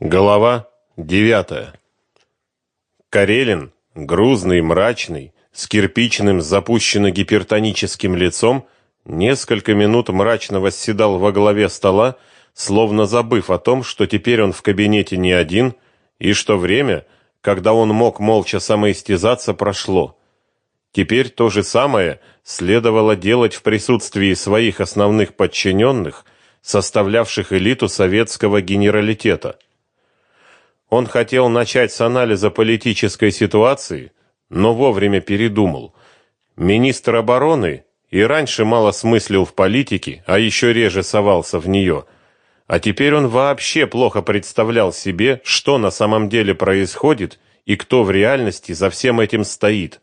Глава девятая. Карелин, грузный, мрачный, с кирпичным запущенно-гипертоническим лицом, несколько минут мрачно восседал во главе стола, словно забыв о том, что теперь он в кабинете не один, и что время, когда он мог молча самоистязаться, прошло. Теперь то же самое следовало делать в присутствии своих основных подчиненных, составлявших элиту советского генералитета. Он хотел начать с анализа политической ситуации, но вовремя передумал. Министр обороны и раньше мало смыслил в политике, а еще реже совался в нее. А теперь он вообще плохо представлял себе, что на самом деле происходит и кто в реальности за всем этим стоит.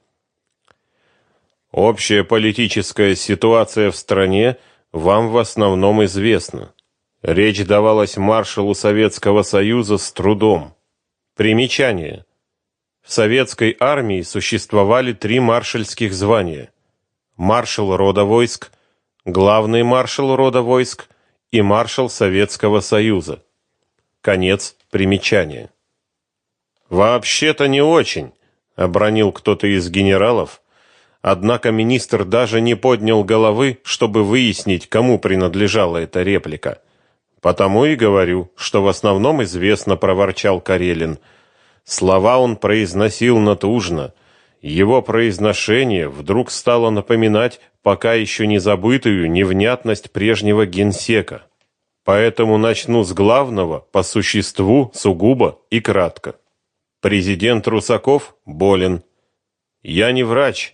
Общая политическая ситуация в стране вам в основном известна. Речь давалась маршалу Советского Союза с трудом. Примечание. В советской армии существовали три маршальских звания: маршал рода войск, главный маршал рода войск и маршал Советского Союза. Конец примечания. Вообще-то не очень, обронил кто-то из генералов. Однако министр даже не поднял головы, чтобы выяснить, кому принадлежала эта реплика. Потому и говорю, что в основном известно, проворчал Карелин. Слова он произносил натужно. Его произношение вдруг стало напоминать пока еще не забытую невнятность прежнего генсека. Поэтому начну с главного, по существу, сугубо и кратко. Президент Русаков болен. Я не врач,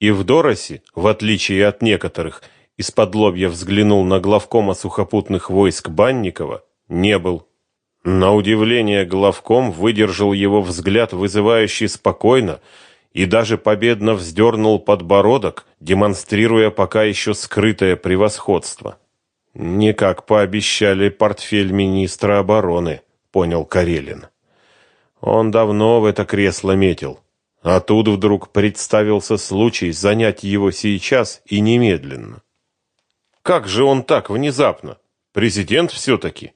и в Доросе, в отличие от некоторых, из-под лобья взглянул на главкома сухопутных войск Банникова, не был. На удивление главком выдержал его взгляд, вызывающий спокойно, и даже победно вздернул подбородок, демонстрируя пока еще скрытое превосходство. «Не как пообещали портфель министра обороны», — понял Карелин. Он давно в это кресло метил. А тут вдруг представился случай занять его сейчас и немедленно. Как же он так внезапно? Президент все-таки.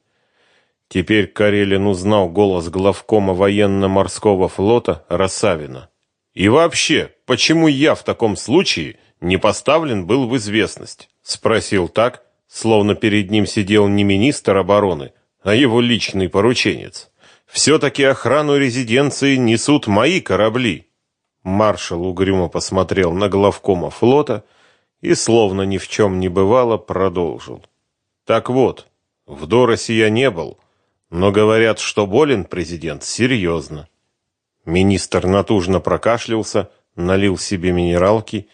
Теперь Карелин узнал голос главкома военно-морского флота Росавина. И вообще, почему я в таком случае не поставлен был в известность? Спросил так, словно перед ним сидел не министр обороны, а его личный порученец. Все-таки охрану резиденции несут мои корабли. Маршал угрюмо посмотрел на главкома флота и, словно ни в чем не бывало, продолжил. Так вот, в Доросе я не был, но говорят, что болен президент серьезно. Министр натужно прокашлялся, налил себе минералки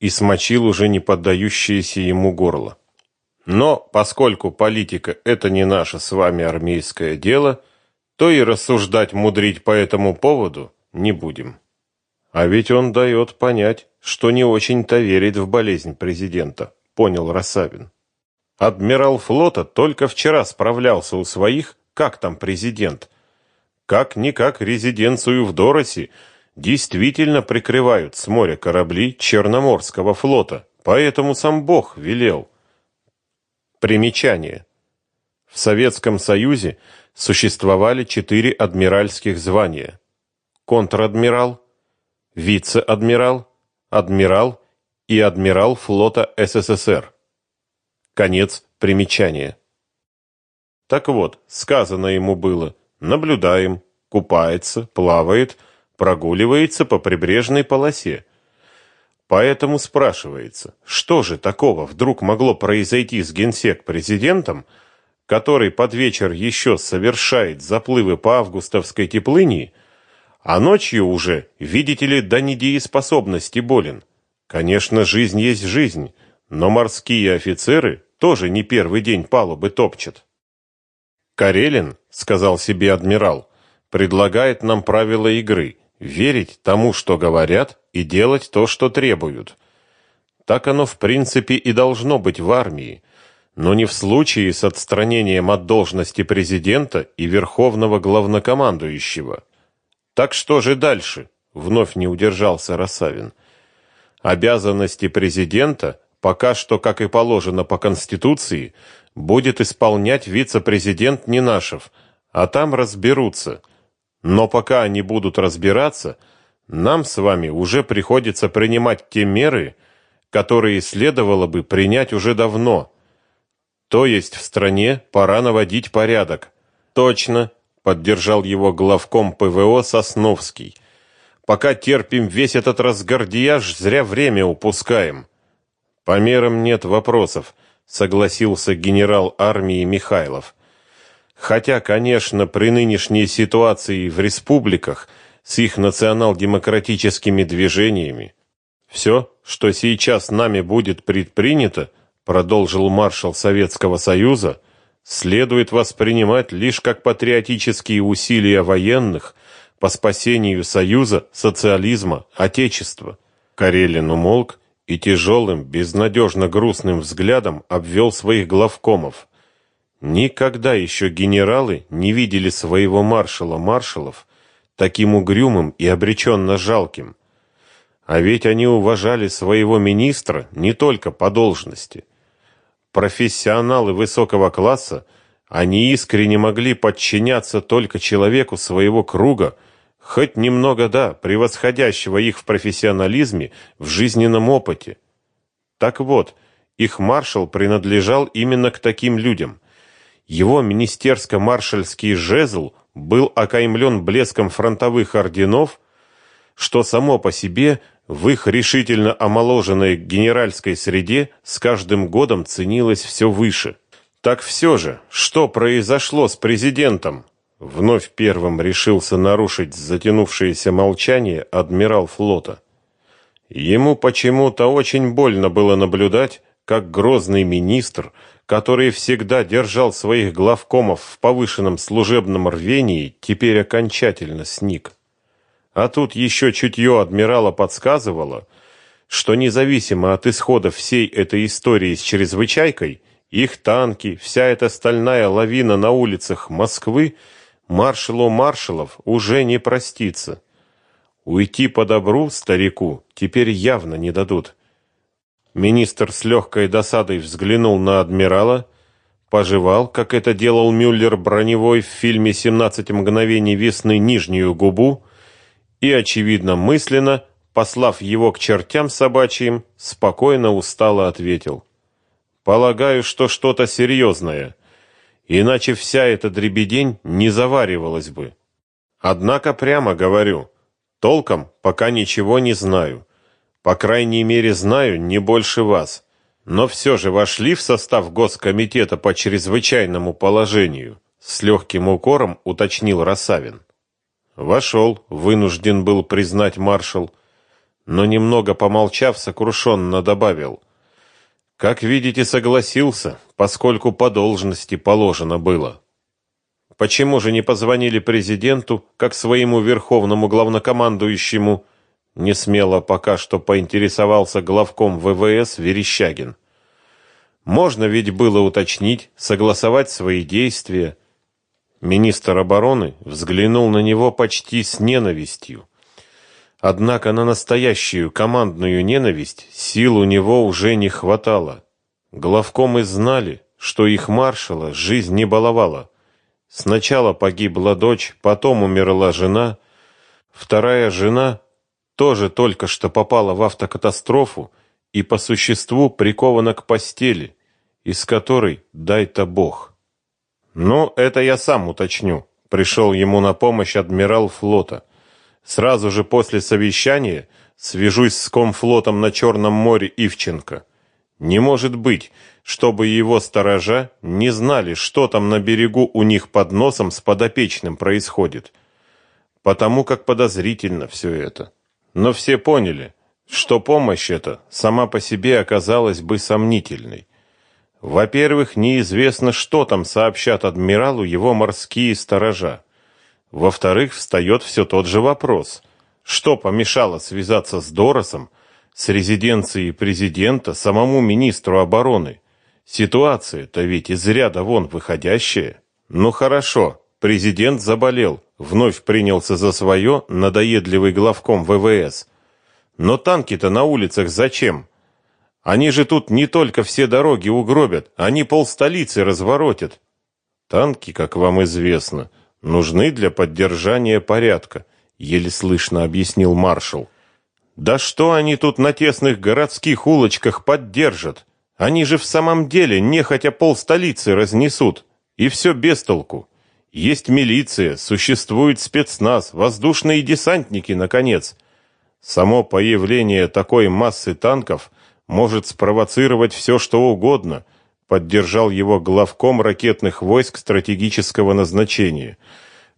и смочил уже не поддающееся ему горло. Но поскольку политика это не наше с вами армейское дело, то и рассуждать мудрить по этому поводу не будем. А ведь он дает понять, что не очень-то верит в болезнь президента, понял Рассавин. Адмирал флота только вчера справлялся у своих, как там президент. Как-никак резиденцию в Доросе действительно прикрывают с моря корабли Черноморского флота, поэтому сам Бог велел. Примечание. В Советском Союзе существовали четыре адмиральских звания. Контр-адмирал, вице-адмирал, адмирал и адмирал флота СССР. Конец примечания. Так вот, сказано ему было: наблюдаем, купается, плавает, прогуливается по прибрежной полосе. Поэтому спрашивается, что же такого вдруг могло произойти с генсек-президентом, который под вечер еще совершает заплывы по августовской теплыни, а ночью уже, видите ли, до недееспособности болен. Конечно, жизнь есть жизнь, но морские офицеры тоже не первый день палубы топчут. Карелин, сказал себе адмирал, предлагает нам правила игры: верить тому, что говорят, и делать то, что требуют. Так оно в принципе и должно быть в армии, но не в случае с отстранением от должности президента и верховного главнокомандующего. Так что же дальше? Вновь не удержался Росавин. Обязанности президента пока что, как и положено по конституции, будет исполнять вице-президент Нинашев, а там разберутся. Но пока они будут разбираться, нам с вами уже приходится принимать те меры, которые следовало бы принять уже давно. То есть в стране пора наводить порядок. Точно, поддержал его главком ПВО Сосновский. Пока терпим весь этот разгардияж, зря время упускаем. По мерам нет вопросов, согласился генерал армии Михайлов. Хотя, конечно, при нынешней ситуации в республиках с их национал-демократическими движениями все, что сейчас нами будет предпринято, продолжил маршал Советского Союза, следует воспринимать лишь как патриотические усилия военных по спасению союза, социализма, отечества. Карелин умолк и тяжелым, безнадежно грустным взглядом обвел своих главкомов. Никогда еще генералы не видели своего маршала маршалов таким угрюмым и обреченно жалким. А ведь они уважали своего министра не только по должности. Профессионалы высокого класса, они искренне могли подчиняться только человеку своего круга, хоть немного, да, превосходящего их в профессионализме, в жизненном опыте. Так вот, их маршал принадлежал именно к таким людям – его министерско-маршальский жезл был окаймлен блеском фронтовых орденов, что само по себе в их решительно омоложенной генеральской среде с каждым годом ценилось все выше. Так все же, что произошло с президентом? Вновь первым решился нарушить затянувшееся молчание адмирал флота. Ему почему-то очень больно было наблюдать, как грозный министр который всегда держал своих главкомов в повышенном служебном рвении, теперь окончательно сник. А тут еще чутье адмирала подсказывало, что независимо от исхода всей этой истории с чрезвычайкой, их танки, вся эта стальная лавина на улицах Москвы маршалу маршалов уже не простится. Уйти по добру старику теперь явно не дадут. Министр с легкой досадой взглянул на адмирала, пожевал, как это делал Мюллер броневой в фильме «17 мгновений весны» нижнюю губу и, очевидно, мысленно, послав его к чертям собачьим, спокойно устало ответил. «Полагаю, что что-то серьезное, иначе вся эта дребедень не заваривалась бы. Однако прямо говорю, толком пока ничего не знаю». По крайней мере, знаю не больше вас. Но все же вошли в состав Госкомитета по чрезвычайному положению, с легким укором уточнил Росавин. Вошел, вынужден был признать маршал, но немного помолчав, сокрушенно добавил: "Как видите, согласился, поскольку по должности положено было. Почему же не позвонили президенту, как своему верховному главнокомандующему?" не смело пока что поинтересовался главком ВВС Верещагин. Можно ведь было уточнить, согласовать свои действия. Министр обороны взглянул на него почти с ненавистью. Однако на настоящую командную ненависть сил у него уже не хватало. Главкомы знали, что их маршала жизнь не баловала. Сначала погибла дочь, потом умерла жена. Вторая жена тоже только что попала в автокатастрофу и по существу прикована к постели, из которой дай-то Бог. Ну, это я сам уточню. Пришел ему на помощь адмирал флота. Сразу же после совещания свяжусь с комфлотом на Черном море Ивченко. Не может быть, чтобы его сторожа не знали, что там на берегу у них под носом с подопечным происходит. Потому как подозрительно все это. Но все поняли, что помощь эта сама по себе оказалась бы сомнительной. Во-первых, неизвестно, что там сообщат адмиралу его морские сторожа. Во-вторых, встает все тот же вопрос. Что помешало связаться с Доросом, с резиденцией президента, самому министру обороны? Ситуация-то ведь из ряда вон выходящая. Ну хорошо, президент заболел, вновь принялся за свое надоедливый главком ВВС. Но танки-то на улицах зачем? Они же тут не только все дороги угробят, они полстолицы разворотят. Танки, как вам известно, нужны для поддержания порядка, еле слышно объяснил маршал. Да что они тут на тесных городских улочках поддержат? Они же в самом деле нехотя пол столицы разнесут, и все без толку. Есть милиция, существует спецназ, воздушные десантники, наконец. Само появление такой массы танков может спровоцировать все, что угодно, поддержал его главком ракетных войск стратегического назначения.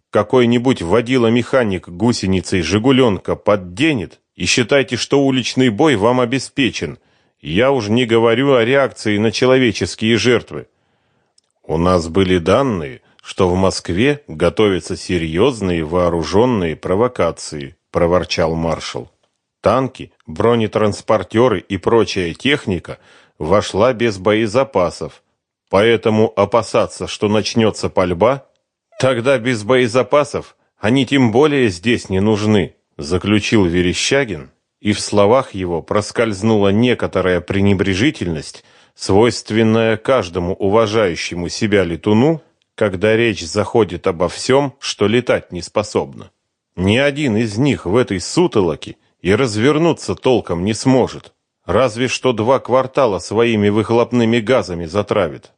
Какой-нибудь водила-механик гусеницей «Жигуленка» подденет, и считайте, что уличный бой вам обеспечен – я уж не говорю о реакции на человеческие жертвы. У нас были данные, что в Москве готовятся серьезные вооруженные провокации, проворчал маршал. Танки, бронетранспортеры и прочая техника вошла без боезапасов. Поэтому опасаться, что начнется пальба, тогда без боезапасов они тем более здесь не нужны, заключил Верещагин и в словах его проскользнула некоторая пренебрежительность, свойственная каждому уважающему себя летуну, когда речь заходит обо всем, что летать не способно. Ни один из них в этой сутолоке и развернуться толком не сможет, разве что два квартала своими выхлопными газами затравит.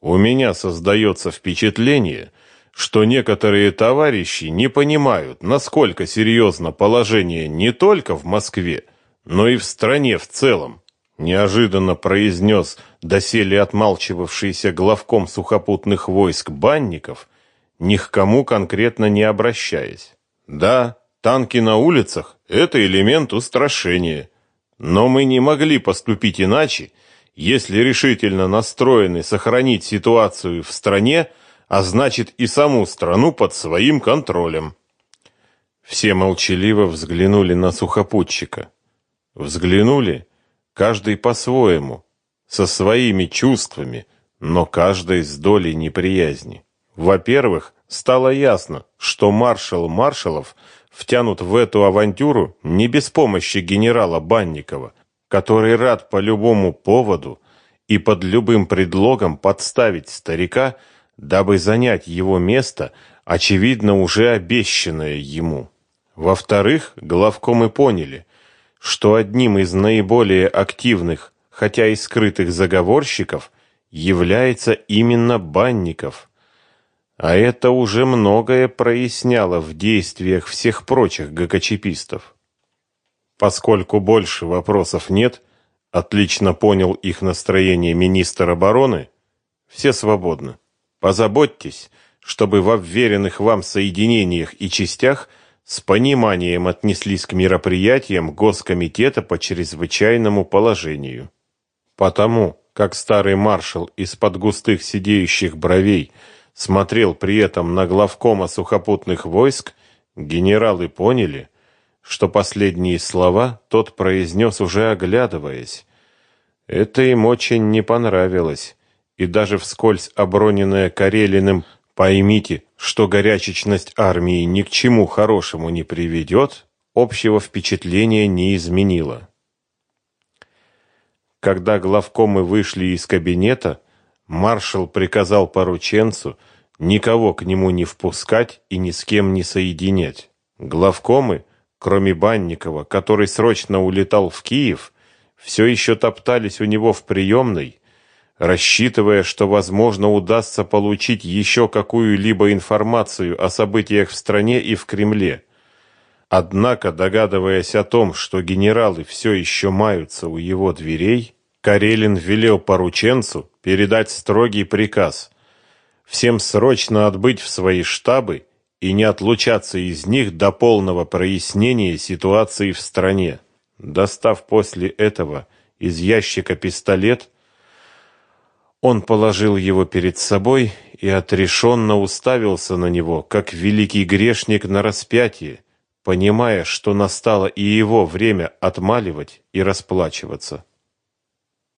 У меня создается впечатление, что некоторые товарищи не понимают, насколько серьезно положение не только в Москве, но и в стране в целом, неожиданно произнес доселе отмалчивавшийся главком сухопутных войск Банников, ни к кому конкретно не обращаясь. Да, танки на улицах это элемент устрашения, но мы не могли поступить иначе, если решительно настроены сохранить ситуацию в стране а значит и саму страну под своим контролем. Все молчаливо взглянули на сухопутчика. Взглянули, каждый по-своему, со своими чувствами, но каждый с долей неприязни. Во-первых, стало ясно, что маршал Маршалов втянут в эту авантюру не без помощи генерала Банникова, который рад по любому поводу и под любым предлогом подставить старика, дабы занять его место, очевидно, уже обещанное ему. Во-вторых, главкомы поняли, что одним из наиболее активных, хотя и скрытых заговорщиков является именно Банников. А это уже многое проясняло в действиях всех прочих ГКЧПистов. Поскольку больше вопросов нет, отлично понял их настроение министр обороны, все свободны. Позаботьтесь, чтобы в обверенных вам соединениях и частях с пониманием отнеслись к мероприятиям Госкомитета по чрезвычайному положению. Потому, как старый маршал из-под густых сидеющих бровей смотрел при этом на главкома сухопутных войск, генералы поняли, что последние слова тот произнес уже оглядываясь. Это им очень не понравилось и даже вскользь оброненное Карелиным «поймите, что горячечность армии ни к чему хорошему не приведет», общего впечатления не изменило. Когда главкомы вышли из кабинета, маршал приказал порученцу никого к нему не впускать и ни с кем не соединять. Главкомы, кроме Банникова, который срочно улетал в Киев, все еще топтались у него в приемной рассчитывая, что, возможно, удастся получить еще какую-либо информацию о событиях в стране и в Кремле. Однако, догадываясь о том, что генералы все еще маются у его дверей, Карелин велел порученцу передать строгий приказ всем срочно отбыть в свои штабы и не отлучаться из них до полного прояснения ситуации в стране. Достав после этого из ящика пистолет, он положил его перед собой и отрешенно уставился на него, как великий грешник на распятие, понимая, что настало и его время отмаливать и расплачиваться.